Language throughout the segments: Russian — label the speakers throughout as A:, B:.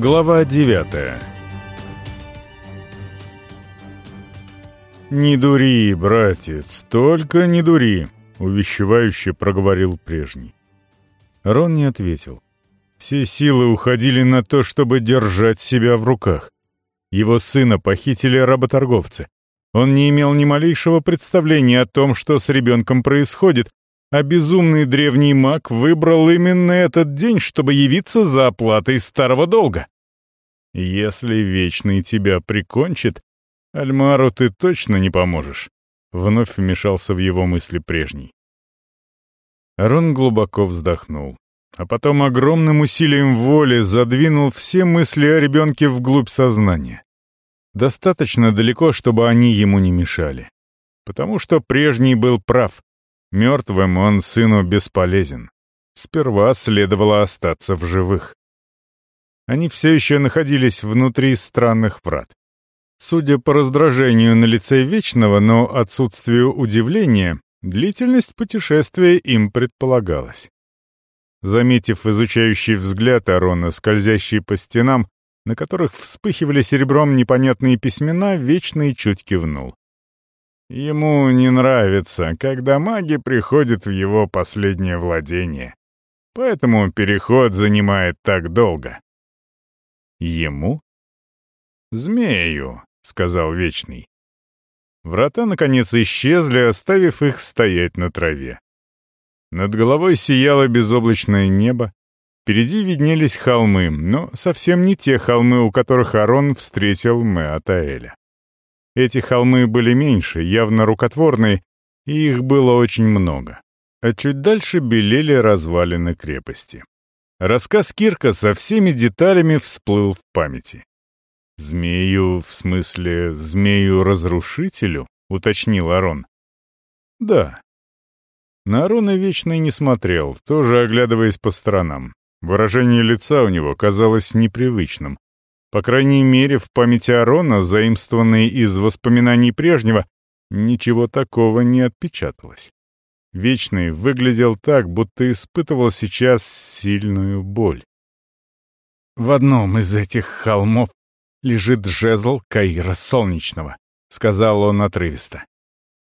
A: Глава девятая «Не дури, братец, только не дури», — увещевающе проговорил прежний. Рон не ответил. Все силы уходили на то, чтобы держать себя в руках. Его сына похитили работорговцы. Он не имел ни малейшего представления о том, что с ребенком происходит, а безумный древний маг выбрал именно этот день, чтобы явиться за оплатой старого долга. Если Вечный тебя прикончит, Альмару ты точно не поможешь», — вновь вмешался в его мысли прежний. Рон глубоко вздохнул, а потом огромным усилием воли задвинул все мысли о ребенке вглубь сознания. Достаточно далеко, чтобы они ему не мешали. Потому что прежний был прав. Мертвым он сыну бесполезен. Сперва следовало остаться в живых. Они все еще находились внутри странных врат. Судя по раздражению на лице Вечного, но отсутствию удивления, длительность путешествия им предполагалась. Заметив изучающий взгляд Арона, скользящий по стенам, на которых вспыхивали серебром непонятные письмена, Вечный чуть кивнул. Ему не нравится, когда маги приходят в его последнее владение. Поэтому переход занимает так долго. Ему? Змею, — сказал Вечный. Врата, наконец, исчезли, оставив их стоять на траве. Над головой сияло безоблачное небо, впереди виднелись холмы, но совсем не те холмы, у которых Арон встретил Меатаэля. Эти холмы были меньше, явно рукотворные, и их было очень много. А чуть дальше белели развалины крепости. Рассказ Кирка со всеми деталями всплыл в памяти. «Змею, в смысле, змею-разрушителю?» — уточнил Арон. «Да». На Арона Вечный не смотрел, тоже оглядываясь по сторонам. Выражение лица у него казалось непривычным. По крайней мере, в памяти Арона, заимствованной из воспоминаний прежнего, ничего такого не отпечаталось. Вечный выглядел так, будто испытывал сейчас сильную боль. В одном из этих холмов лежит жезл Каира Солнечного», — сказал он отрывисто.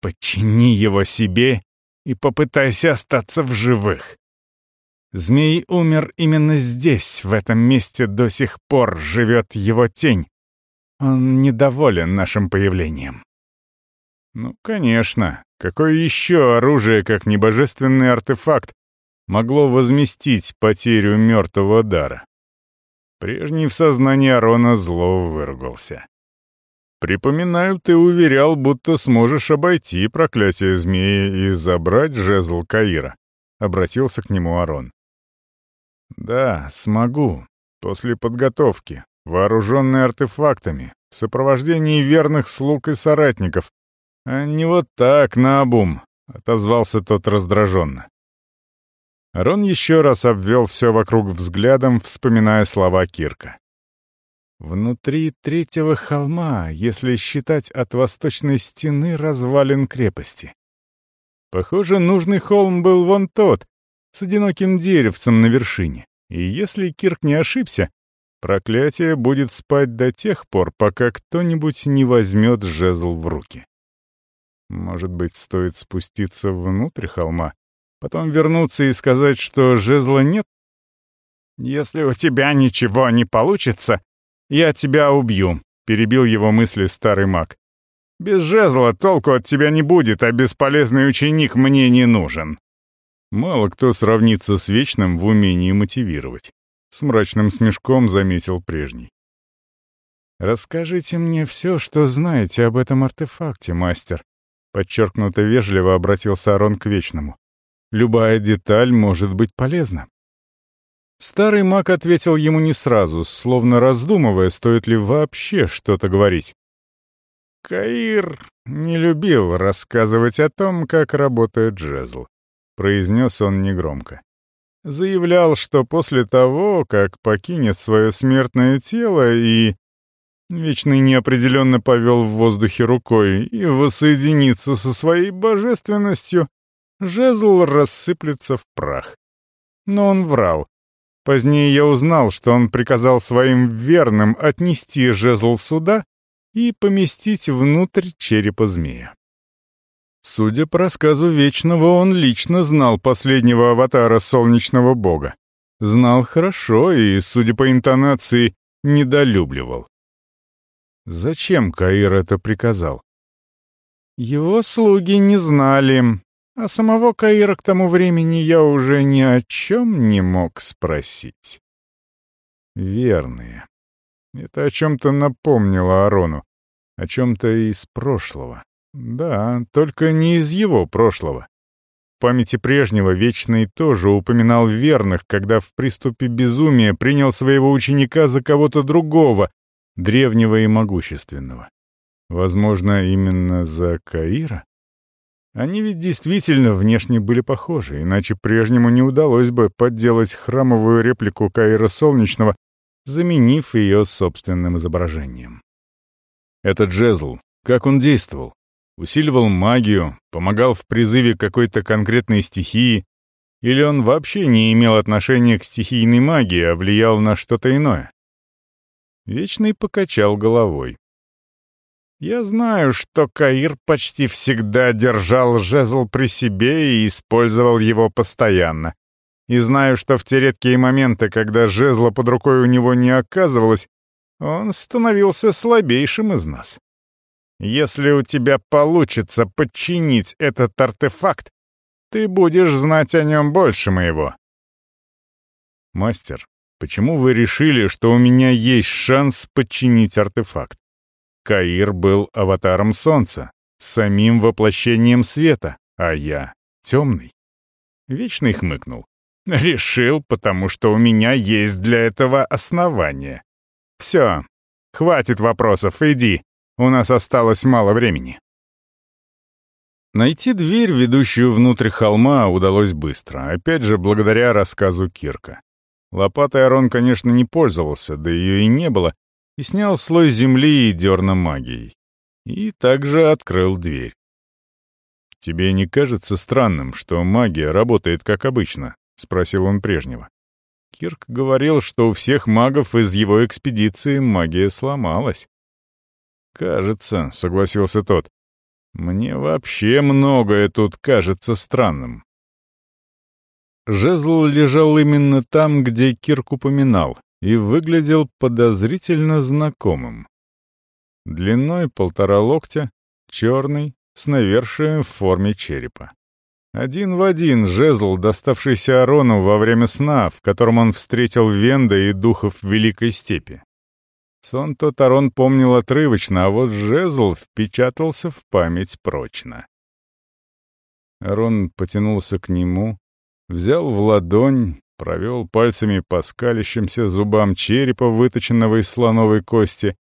A: «Подчини его себе и попытайся остаться в живых». Змей умер именно здесь, в этом месте до сих пор живет его тень. Он недоволен нашим появлением. Ну, конечно, какое еще оружие, как небожественный артефакт, могло возместить потерю мертвого дара? Прежний в сознании Арона зло выругался. «Припоминаю, ты уверял, будто сможешь обойти проклятие змеи и забрать жезл Каира», — обратился к нему Арон. «Да, смогу. После подготовки, вооруженный артефактами, в сопровождении верных слуг и соратников. А не вот так, наобум», — отозвался тот раздраженно. Рон еще раз обвел все вокруг взглядом, вспоминая слова Кирка. Внутри третьего холма, если считать от восточной стены развалин крепости. Похоже, нужный холм был вон тот, с одиноким деревцем на вершине. И если Кирк не ошибся, проклятие будет спать до тех пор, пока кто-нибудь не возьмет жезл в руки. Может быть, стоит спуститься внутрь холма Потом вернуться и сказать, что жезла нет? «Если у тебя ничего не получится, я тебя убью», — перебил его мысли старый маг. «Без жезла толку от тебя не будет, а бесполезный ученик мне не нужен». Мало кто сравнится с Вечным в умении мотивировать. С мрачным смешком заметил прежний. «Расскажите мне все, что знаете об этом артефакте, мастер», — подчеркнуто вежливо обратился Арон к Вечному. Любая деталь может быть полезна. Старый маг ответил ему не сразу, словно раздумывая, стоит ли вообще что-то говорить. «Каир не любил рассказывать о том, как работает жезл», — произнес он негромко. Заявлял, что после того, как покинет свое смертное тело и... Вечный неопределенно повел в воздухе рукой и воссоединится со своей божественностью, жезл рассыплется в прах. Но он врал. Позднее я узнал, что он приказал своим верным отнести жезл суда и поместить внутрь черепа змея. Судя по рассказу Вечного, он лично знал последнего аватара солнечного бога. Знал хорошо и, судя по интонации, недолюбливал. Зачем Каир это приказал? Его слуги не знали, а самого Каира к тому времени я уже ни о чем не мог спросить. Верные. Это о чем-то напомнило Арону. О чем-то из прошлого. Да, только не из его прошлого. В памяти прежнего Вечный тоже упоминал верных, когда в приступе безумия принял своего ученика за кого-то другого, древнего и могущественного. Возможно, именно за Каира? Они ведь действительно внешне были похожи, иначе прежнему не удалось бы подделать храмовую реплику Каира Солнечного, заменив ее собственным изображением. Этот жезл, как он действовал? Усиливал магию, помогал в призыве какой-то конкретной стихии, или он вообще не имел отношения к стихийной магии, а влиял на что-то иное? Вечный покачал головой. Я знаю, что Каир почти всегда держал жезл при себе и использовал его постоянно. И знаю, что в те редкие моменты, когда жезла под рукой у него не оказывалось, он становился слабейшим из нас. Если у тебя получится подчинить этот артефакт, ты будешь знать о нем больше моего. Мастер, почему вы решили, что у меня есть шанс подчинить артефакт? Каир был аватаром солнца, самим воплощением света, а я — темный. Вечный хмыкнул. Решил, потому что у меня есть для этого основания. Все, хватит вопросов, иди, у нас осталось мало времени. Найти дверь, ведущую внутрь холма, удалось быстро, опять же благодаря рассказу Кирка. Лопатой Арон, конечно, не пользовался, да ее и не было, и снял слой земли и дерна магией. И также открыл дверь. «Тебе не кажется странным, что магия работает как обычно?» — спросил он прежнего. Кирк говорил, что у всех магов из его экспедиции магия сломалась. «Кажется», — согласился тот. «Мне вообще многое тут кажется странным». Жезл лежал именно там, где Кирк упоминал, и выглядел подозрительно знакомым. Длиной полтора локтя, черный, с навершием в форме черепа. Один в один жезл, доставшийся Арону во время сна, в котором он встретил Венда и духов Великой Степи. Сон тот Арон помнил отрывочно, а вот жезл впечатался в память прочно. Арон потянулся к нему, взял в ладонь, провел пальцами по скалящимся зубам черепа, выточенного из слоновой кости.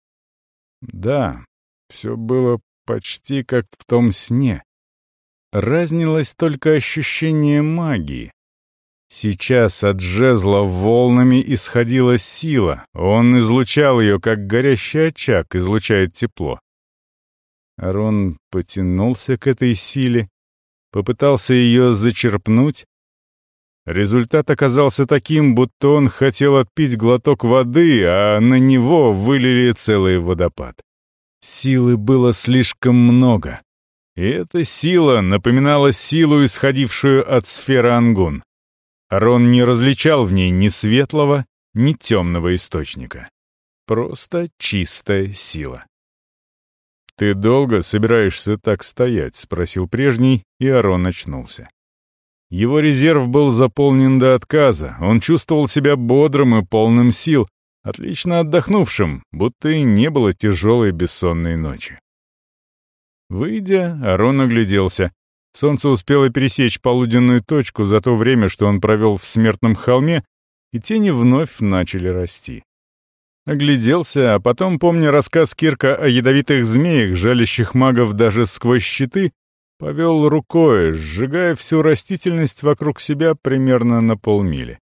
A: Да, все было почти как в том сне. Разнилось только ощущение магии. Сейчас от жезла волнами исходила сила, он излучал ее, как горящий очаг излучает тепло. Арон потянулся к этой силе, попытался ее зачерпнуть, Результат оказался таким, будто он хотел отпить глоток воды, а на него вылили целый водопад. Силы было слишком много. И эта сила напоминала силу, исходившую от сферы Ангун. Рон не различал в ней ни светлого, ни темного источника. Просто чистая сила. «Ты долго собираешься так стоять?» — спросил прежний, и Арон очнулся. Его резерв был заполнен до отказа, он чувствовал себя бодрым и полным сил, отлично отдохнувшим, будто и не было тяжелой бессонной ночи. Выйдя, Арон огляделся. Солнце успело пересечь полуденную точку за то время, что он провел в смертном холме, и тени вновь начали расти. Огляделся, а потом, помня рассказ Кирка о ядовитых змеях, жалящих магов даже сквозь щиты, Повел рукой, сжигая всю растительность вокруг себя примерно на полмили.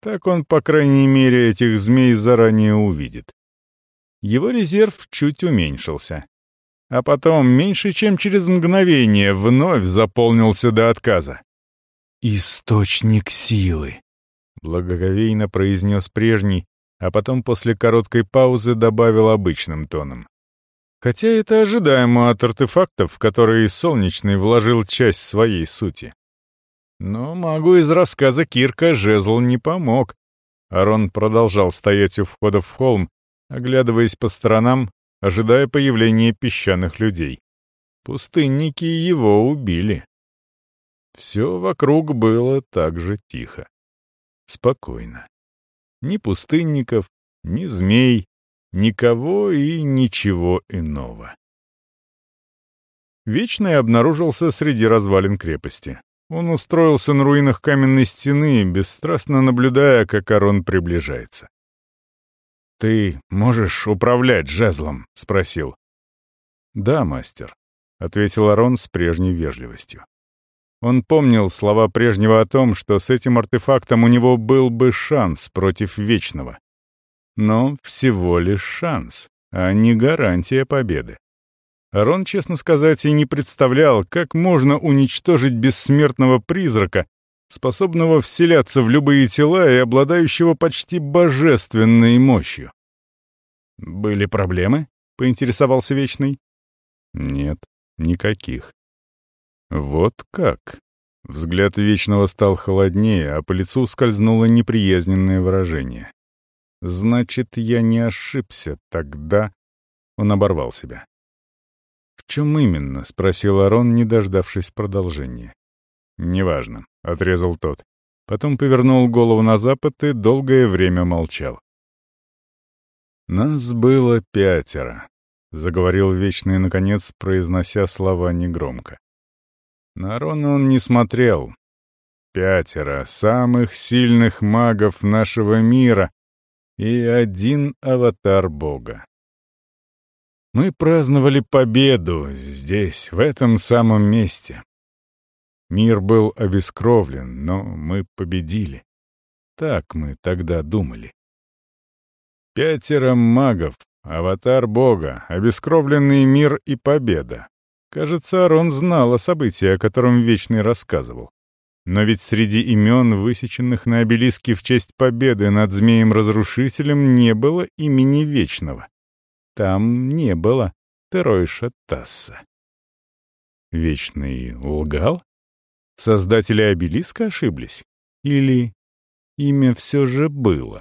A: Так он, по крайней мере, этих змей заранее увидит. Его резерв чуть уменьшился. А потом, меньше чем через мгновение, вновь заполнился до отказа. «Источник силы!» — благоговейно произнес прежний, а потом после короткой паузы добавил обычным тоном. Хотя это ожидаемо от артефактов, в которые Солнечный вложил часть своей сути. Но магу из рассказа Кирка жезл не помог. Арон продолжал стоять у входа в холм, оглядываясь по сторонам, ожидая появления песчаных людей. Пустынники его убили. Все вокруг было так же тихо. Спокойно. Ни пустынников, ни змей, никого и ничего иного. Вечный обнаружился среди развалин крепости. Он устроился на руинах каменной стены, бесстрастно наблюдая, как Арон приближается. «Ты можешь управлять жезлом?» — спросил. «Да, мастер», — ответил Арон с прежней вежливостью. Он помнил слова прежнего о том, что с этим артефактом у него был бы шанс против Вечного. Но всего лишь шанс, а не гарантия победы. Арон, честно сказать, и не представлял, как можно уничтожить бессмертного призрака, способного вселяться в любые тела и обладающего почти божественной мощью. «Были проблемы?» — поинтересовался Вечный. «Нет, никаких. Вот как. Взгляд Вечного стал холоднее, а по лицу скользнуло неприязненное выражение. Значит, я не ошибся тогда. Он оборвал себя. «В чем именно?» — спросил Арон, не дождавшись продолжения. «Неважно», — отрезал тот. Потом повернул голову на запад и долгое время молчал. «Нас было пятеро», — заговорил Вечный, наконец, произнося слова негромко. На Рона он не смотрел. Пятеро самых сильных магов нашего мира и один аватар Бога. Мы праздновали победу здесь, в этом самом месте. Мир был обескровлен, но мы победили. Так мы тогда думали. Пятеро магов, аватар Бога, обескровленный мир и победа. Кажется, Арон знал о событии, о котором Вечный рассказывал. Но ведь среди имен, высеченных на обелиске в честь победы над Змеем-Разрушителем, не было имени Вечного. Там не было Теройша Тасса. Вечный лгал? Создатели обелиска ошиблись? Или имя все же было?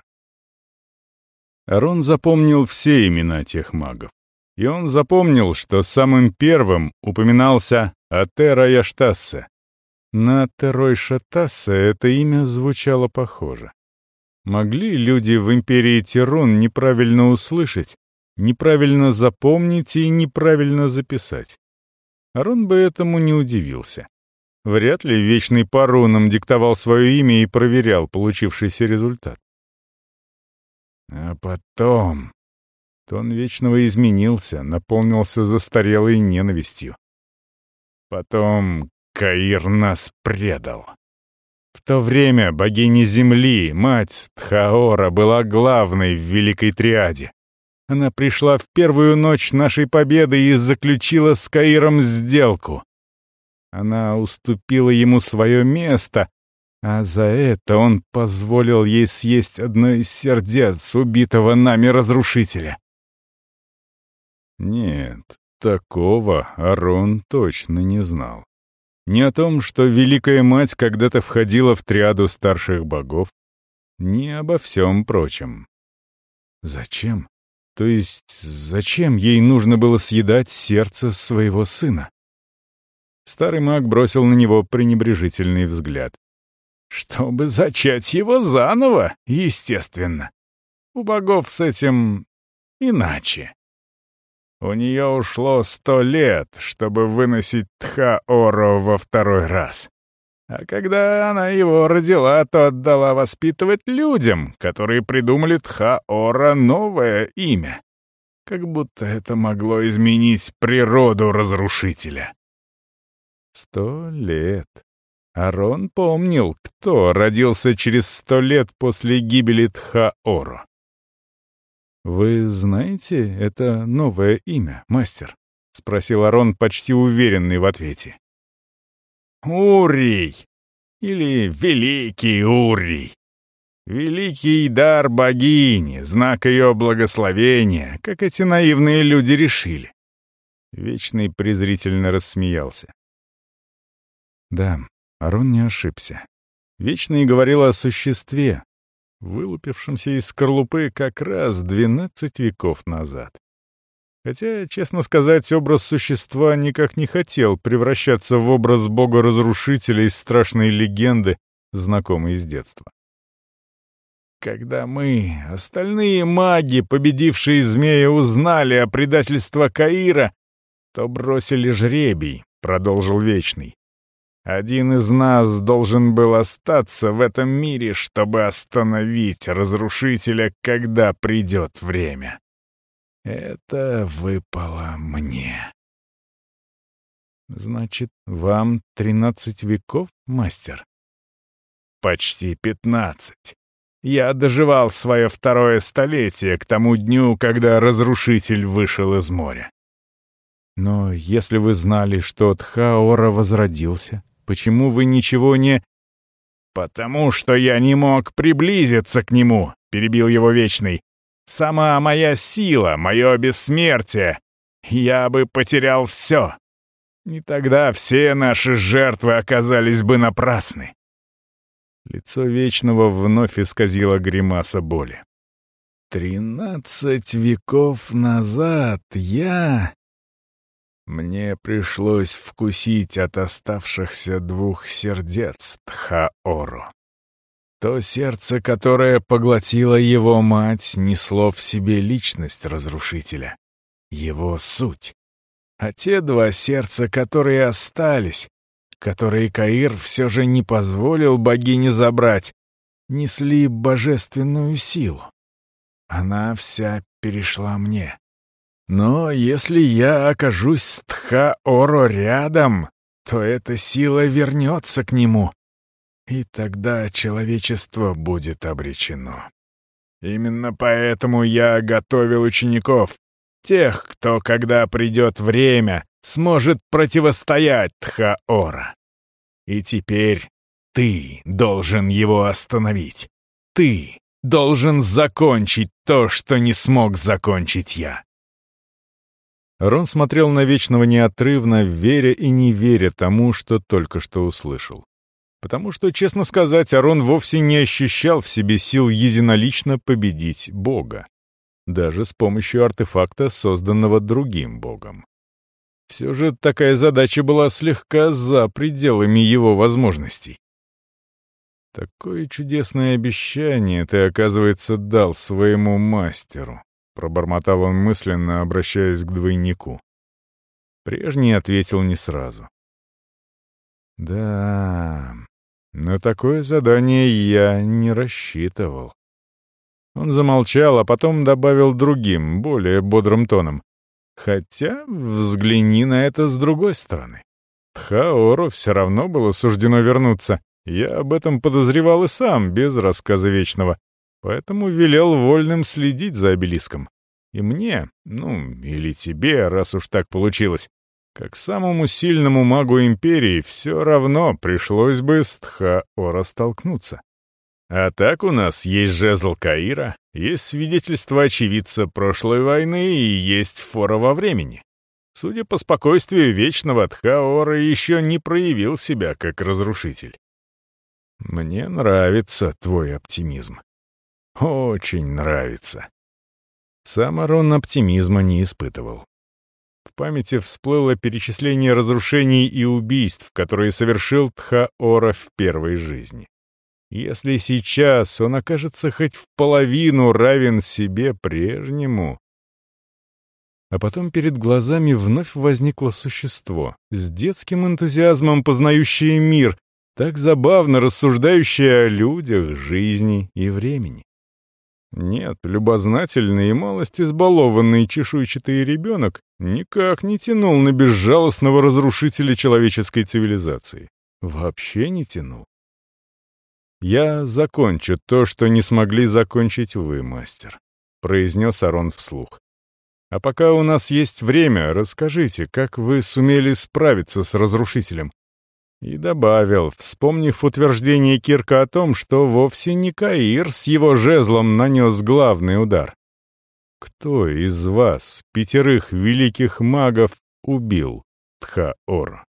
A: Арон запомнил все имена тех магов. И он запомнил, что самым первым упоминался Атера Яштассе. На Терой Шатассе это имя звучало похоже. Могли люди в империи Тирун неправильно услышать, неправильно запомнить и неправильно записать? Арон бы этому не удивился. Вряд ли Вечный по рунам диктовал свое имя и проверял получившийся результат. А потом... Тон Вечного изменился, наполнился застарелой ненавистью. Потом Каир нас предал. В то время богиня Земли, мать Тхаора, была главной в Великой Триаде. Она пришла в первую ночь нашей победы и заключила с Каиром сделку. Она уступила ему свое место, а за это он позволил ей съесть одно из сердец убитого нами разрушителя. Нет, такого Арон точно не знал. Ни о том, что Великая Мать когда-то входила в триаду старших богов, ни обо всем прочем. Зачем? То есть, зачем ей нужно было съедать сердце своего сына? Старый маг бросил на него пренебрежительный взгляд. Чтобы зачать его заново, естественно. У богов с этим иначе. У нее ушло сто лет, чтобы выносить Тха-Оро во второй раз. А когда она его родила, то отдала воспитывать людям, которые придумали Тха-Ора новое имя. Как будто это могло изменить природу разрушителя. Сто лет. Арон помнил, кто родился через сто лет после гибели Тха-Оро. «Вы знаете это новое имя, мастер?» — спросил Арон, почти уверенный в ответе. «Урий! Или Великий Урий! Великий дар богини, знак ее благословения, как эти наивные люди решили. Вечный презрительно рассмеялся. Да, Арон не ошибся. Вечный говорил о существе, вылупившемся из скорлупы как раз двенадцать веков назад. Хотя, честно сказать, образ существа никак не хотел превращаться в образ бога-разрушителя из страшной легенды, знакомой с детства. Когда мы, остальные маги, победившие змея, узнали о предательстве Каира, то бросили жребий, — продолжил Вечный. Один из нас должен был остаться в этом мире, чтобы остановить разрушителя, когда придет время. Это выпало мне. Значит, вам тринадцать веков, мастер? Почти пятнадцать. Я доживал свое второе столетие к тому дню, когда разрушитель вышел из моря. Но если вы знали, что Тхаора возродился, почему вы ничего не... «Потому что я не мог приблизиться к нему», — перебил его Вечный. Сама моя сила, мое бессмертие. Я бы потерял все. И тогда все наши жертвы оказались бы напрасны. Лицо Вечного вновь исказило гримаса боли. «Тринадцать веков назад я...» Мне пришлось вкусить от оставшихся двух сердец Тхаору. То сердце, которое поглотило его мать, несло в себе личность разрушителя, его суть. А те два сердца, которые остались, которые Каир все же не позволил богине забрать, несли божественную силу. Она вся перешла мне. Но если я окажусь с Тха-Оро рядом, то эта сила вернется к нему, и тогда человечество будет обречено. Именно поэтому я готовил учеников, тех, кто, когда придет время, сможет противостоять Тхаора. И теперь ты должен его остановить. Ты должен закончить то, что не смог закончить я. Рон смотрел на Вечного неотрывно, веря и не веря тому, что только что услышал потому что, честно сказать, Арон вовсе не ощущал в себе сил единолично победить Бога, даже с помощью артефакта, созданного другим Богом. Все же такая задача была слегка за пределами его возможностей. «Такое чудесное обещание ты, оказывается, дал своему мастеру», — пробормотал он мысленно, обращаясь к двойнику. Прежний ответил не сразу. Да, на такое задание я не рассчитывал. Он замолчал, а потом добавил другим, более бодрым тоном. Хотя взгляни на это с другой стороны. Тхаору все равно было суждено вернуться. Я об этом подозревал и сам, без рассказа Вечного. Поэтому велел вольным следить за обелиском. И мне, ну, или тебе, раз уж так получилось, как самому сильному магу Империи все равно пришлось бы с Тха-Ора столкнуться. А так у нас есть жезл Каира, есть свидетельство очевидца прошлой войны и есть фора во времени. Судя по спокойствию Вечного, Тхаора еще не проявил себя как разрушитель. Мне нравится твой оптимизм. Очень нравится. Сам Арон оптимизма не испытывал. В памяти всплыло перечисление разрушений и убийств, которые совершил Тха-Ора в первой жизни. Если сейчас он окажется хоть в половину равен себе прежнему... А потом перед глазами вновь возникло существо, с детским энтузиазмом познающее мир, так забавно рассуждающее о людях, жизни и времени. Нет, любознательный и малость избалованный чешуйчатый ребенок никак не тянул на безжалостного разрушителя человеческой цивилизации. Вообще не тянул. «Я закончу то, что не смогли закончить вы, мастер», — произнес Арон вслух. «А пока у нас есть время, расскажите, как вы сумели справиться с разрушителем? И добавил, вспомнив утверждение Кирка о том, что вовсе не Каир с его жезлом нанес главный удар. Кто из вас, пятерых великих магов, убил Тхаор?